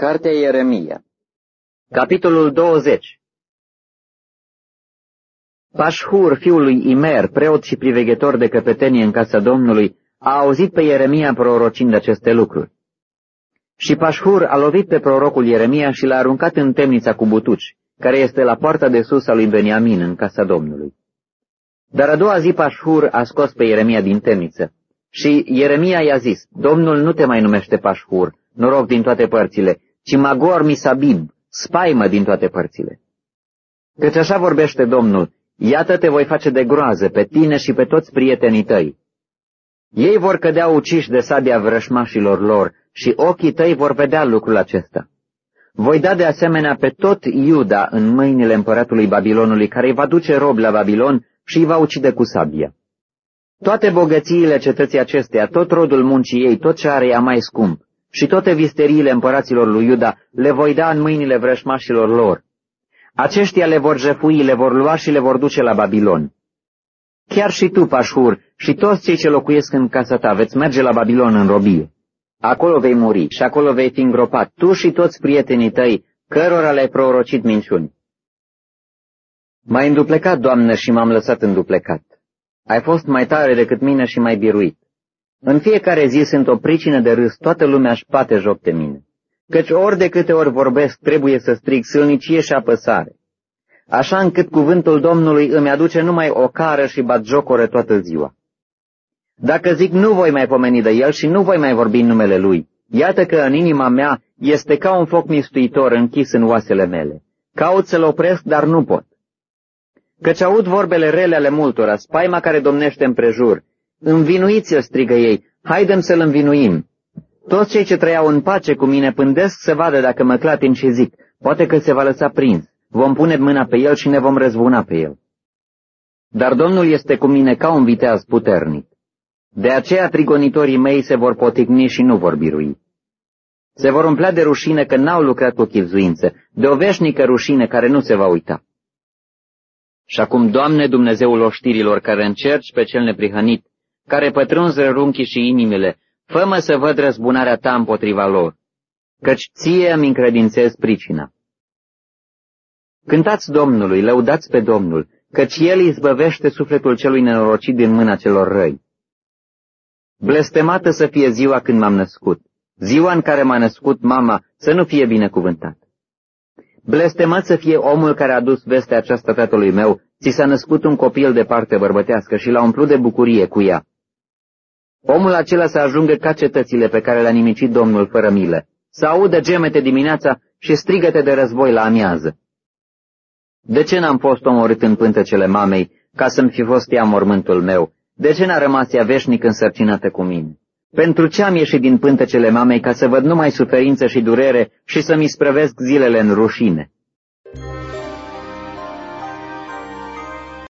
Cartea Ieremia Capitolul 20 Pașhur, fiul lui Imer, preot și priveghetor de căpetenie în casa Domnului, a auzit pe Ieremia prorocind aceste lucruri. Și Pașhur a lovit pe prorocul Ieremia și l-a aruncat în temnița cu butuci, care este la poarta de sus a lui Beniamin în casa Domnului. Dar a doua zi Pașhur a scos pe Ieremia din temniță. Și Ieremia i-a zis, Domnul nu te mai numește Pașhur, noroc din toate părțile, ci Magor Misabib, spaimă din toate părțile. Căci așa vorbește Domnul, iată te voi face de groază pe tine și pe toți prietenii tăi. Ei vor cădea uciși de sabia vrășmașilor lor și ochii tăi vor vedea lucrul acesta. Voi da de asemenea pe tot Iuda în mâinile împăratului Babilonului, care îi va duce rob la Babilon și îi va ucide cu sabia. Toate bogățiile cetății acesteia, tot rodul muncii ei, tot ce are ea mai scump, și toate visteriile împăraților lui Iuda le voi da în mâinile vrășmașilor lor. Aceștia le vor jefui, le vor lua și le vor duce la Babilon. Chiar și tu, Pașhur, și toți cei ce locuiesc în casa ta veți merge la Babilon în robie. Acolo vei muri și acolo vei fi îngropat, tu și toți prietenii tăi, cărora le-ai prorocit minciuni. M-ai înduplecat, Doamnă, și m-am lăsat înduplecat. Ai fost mai tare decât mine și mai biruit. În fiecare zi sunt o pricină de râs, toată lumea își bate joc de mine. Căci ori de câte ori vorbesc, trebuie să strig sâlnicie și apăsare. Așa încât cuvântul Domnului îmi aduce numai o cară și bat jocore toată ziua. Dacă zic nu voi mai pomeni de el și nu voi mai vorbi în numele lui, iată că în inima mea este ca un foc mistuitor închis în oasele mele. Caut să-l opresc, dar nu pot. Căci aud vorbele rele ale multora, spaima care domnește împrejur, Învinuiți-l, strigă ei, haidem să-l învinuim. Toți cei ce trăiau în pace cu mine pândesc să vadă dacă mă clatin și zic, poate că se va lăsa prins, vom pune mâna pe el și ne vom răzbuna pe el. Dar Domnul este cu mine ca un viteaz puternic. De aceea prigonitorii mei se vor poticni și nu vor birui. Se vor umplea de rușine că n-au lucrat cu chipzuință, de o veșnică rușine care nu se va uita. Și acum, Doamne Dumnezeul oștirilor, care încerci pe cel neprihănit, care pătrunzi rărunchii și inimile, fă să văd răzbunarea ta împotriva lor, căci ție îmi încredințez pricina. Cântați Domnului, lăudați pe Domnul, căci El izbăvește sufletul celui nenorocit din mâna celor răi. Blestemată să fie ziua când m-am născut, ziua în care m-a născut mama să nu fie binecuvântat. Blestemat să fie omul care a dus vestea aceasta tatălui meu, ți s-a născut un copil de parte bărbătească și l-a umplut de bucurie cu ea. Omul acela să ajungă ca cetățile pe care le-a nimicit Domnul fără milă, să audă gemete dimineața și strigăte de război la amiază. De ce n-am fost omorât în pântecele mamei, ca să-mi fi fost ea mormântul meu? De ce n-a rămas ea veșnic însărcinată cu mine? Pentru ce am ieșit din pântecele mamei ca să văd numai suferință și durere și să-mi sprăvesc zilele în rușine?